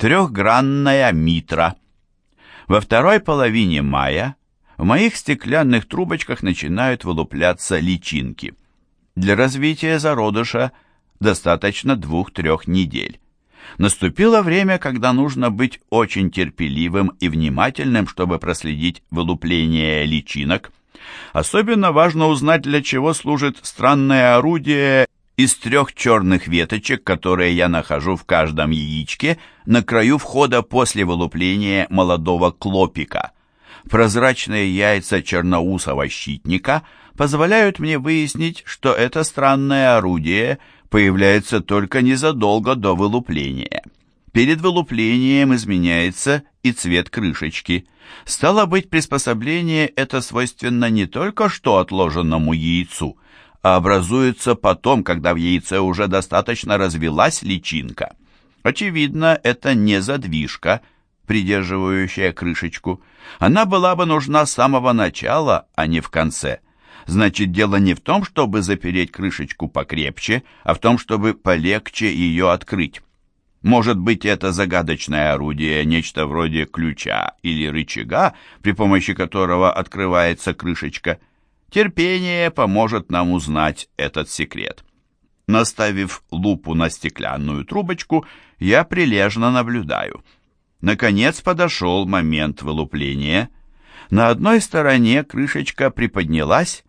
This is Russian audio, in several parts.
Трехгранная митра. Во второй половине мая в моих стеклянных трубочках начинают вылупляться личинки. Для развития зародыша достаточно двух-трех недель. Наступило время, когда нужно быть очень терпеливым и внимательным, чтобы проследить вылупление личинок. Особенно важно узнать, для чего служит странное орудие из трех черных веточек, которые я нахожу в каждом яичке на краю входа после вылупления молодого клопика. Прозрачные яйца черноусого щитника позволяют мне выяснить, что это странное орудие появляется только незадолго до вылупления. Перед вылуплением изменяется и цвет крышечки. Стало быть, приспособление это свойственно не только что отложенному яйцу – а образуется потом, когда в яйце уже достаточно развелась личинка. Очевидно, это не задвижка, придерживающая крышечку. Она была бы нужна с самого начала, а не в конце. Значит, дело не в том, чтобы запереть крышечку покрепче, а в том, чтобы полегче ее открыть. Может быть, это загадочное орудие, нечто вроде ключа или рычага, при помощи которого открывается крышечка – Терпение поможет нам узнать этот секрет. Наставив лупу на стеклянную трубочку, я прилежно наблюдаю. Наконец подошел момент вылупления. На одной стороне крышечка приподнялась,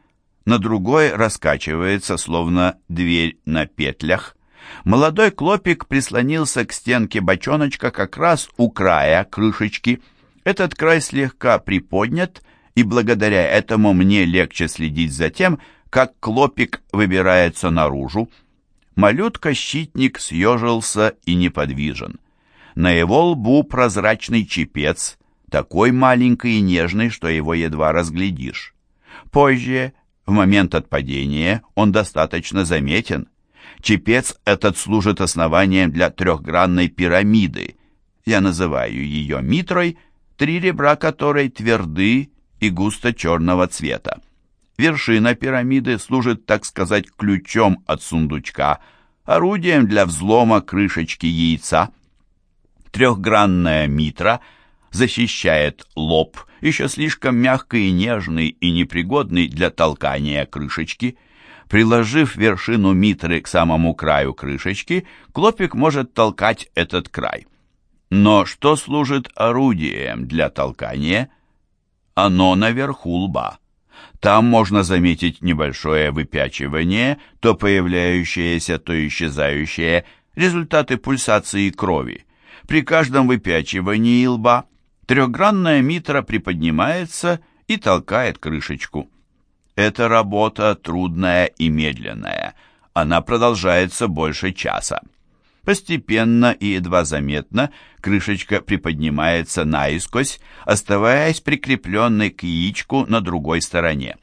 на другой раскачивается, словно дверь на петлях. Молодой клопик прислонился к стенке бочоночка как раз у края крышечки. Этот край слегка приподнят, и благодаря этому мне легче следить за тем, как клопик выбирается наружу. Малютка-щитник съежился и неподвижен. На его лбу прозрачный чепец, такой маленький и нежный, что его едва разглядишь. Позже, в момент отпадения, он достаточно заметен. Чепец этот служит основанием для трехгранной пирамиды. Я называю ее митрой, три ребра которой тверды и густо-черного цвета. Вершина пирамиды служит, так сказать, ключом от сундучка, орудием для взлома крышечки яйца. Трехгранная митра защищает лоб, еще слишком мягкий и нежный и непригодный для толкания крышечки. Приложив вершину митры к самому краю крышечки, клопик может толкать этот край. Но что служит орудием для толкания – оно наверху лба. Там можно заметить небольшое выпячивание, то появляющееся, то исчезающее, результаты пульсации крови. При каждом выпячивании лба трехгранная митра приподнимается и толкает крышечку. Эта работа трудная и медленная. Она продолжается больше часа. Постепенно и едва заметно крышечка приподнимается наискось, оставаясь прикрепленной к яичку на другой стороне.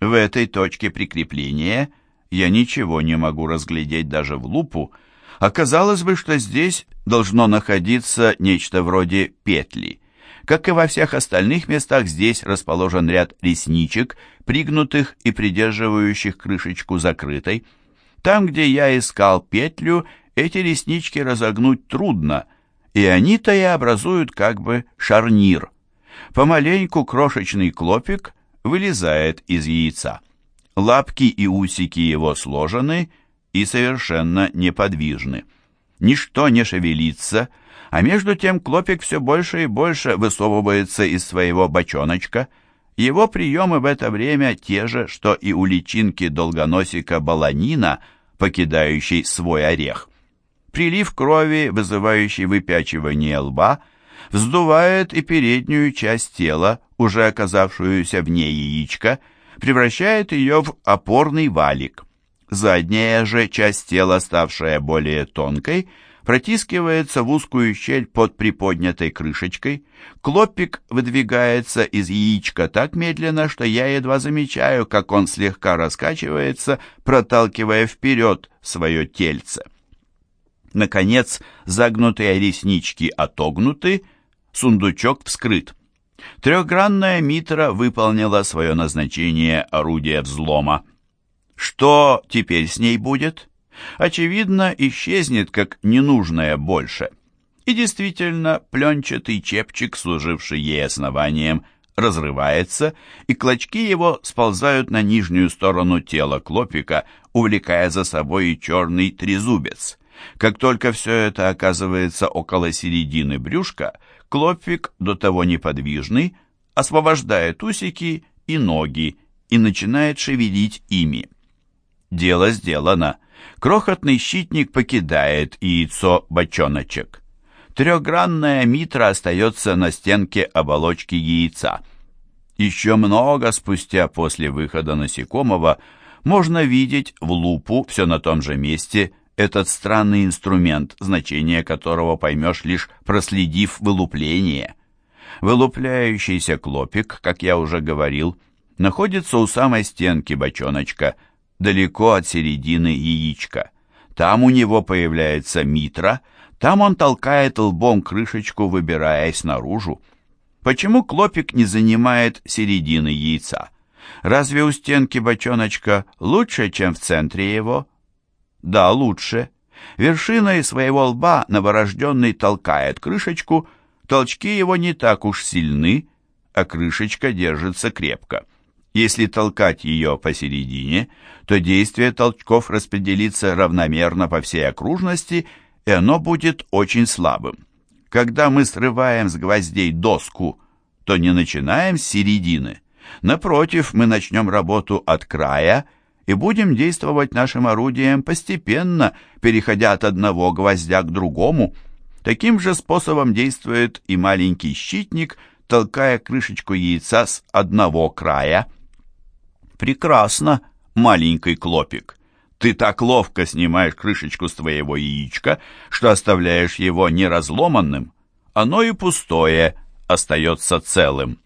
В этой точке прикрепления я ничего не могу разглядеть даже в лупу, Оказалось бы, что здесь должно находиться нечто вроде петли. Как и во всех остальных местах, здесь расположен ряд ресничек, пригнутых и придерживающих крышечку закрытой. Там, где я искал петлю, эти реснички разогнуть трудно, и они-то и образуют как бы шарнир. Помаленьку крошечный клопик вылезает из яйца. Лапки и усики его сложены и совершенно неподвижны. Ничто не шевелится, а между тем клопик все больше и больше высовывается из своего бочоночка. Его приемы в это время те же, что и у личинки долгоносика баланина, покидающей свой орех. Прилив крови, вызывающий выпячивание лба, вздувает и переднюю часть тела, уже оказавшуюся вне яичка, превращает ее в опорный валик. Задняя же часть тела, ставшая более тонкой, протискивается в узкую щель под приподнятой крышечкой. Клопик выдвигается из яичка так медленно, что я едва замечаю, как он слегка раскачивается, проталкивая вперед свое тельце. Наконец, загнутые реснички отогнуты, сундучок вскрыт. Трехгранная митра выполнила свое назначение орудия взлома. Что теперь с ней будет? Очевидно, исчезнет как ненужное больше. И действительно, пленчатый чепчик, служивший ей основанием, разрывается, и клочки его сползают на нижнюю сторону тела клопика, увлекая за собой и черный трезубец. Как только все это оказывается около середины брюшка, клопик, до того неподвижный, освобождает усики и ноги и начинает шевелить ими. Дело сделано. Крохотный щитник покидает яйцо-бочоночек. Трехгранная митра остается на стенке оболочки яйца. Еще много спустя после выхода насекомого можно видеть в лупу все на том же месте этот странный инструмент, значение которого поймешь лишь проследив вылупление. Вылупляющийся клопик, как я уже говорил, находится у самой стенки бочоночка, далеко от середины яичка. Там у него появляется митра, там он толкает лбом крышечку, выбираясь наружу. Почему клопик не занимает середины яйца? Разве у стенки бочоночка лучше, чем в центре его? Да, лучше. Вершиной своего лба новорожденный толкает крышечку, толчки его не так уж сильны, а крышечка держится крепко. Если толкать ее посередине, то действие толчков распределится равномерно по всей окружности, и оно будет очень слабым. Когда мы срываем с гвоздей доску, то не начинаем с середины. Напротив, мы начнем работу от края и будем действовать нашим орудием постепенно, переходя от одного гвоздя к другому. Таким же способом действует и маленький щитник, толкая крышечку яйца с одного края. Прекрасно, маленький клопик. Ты так ловко снимаешь крышечку с твоего яичка, что оставляешь его неразломанным. Оно и пустое остается целым.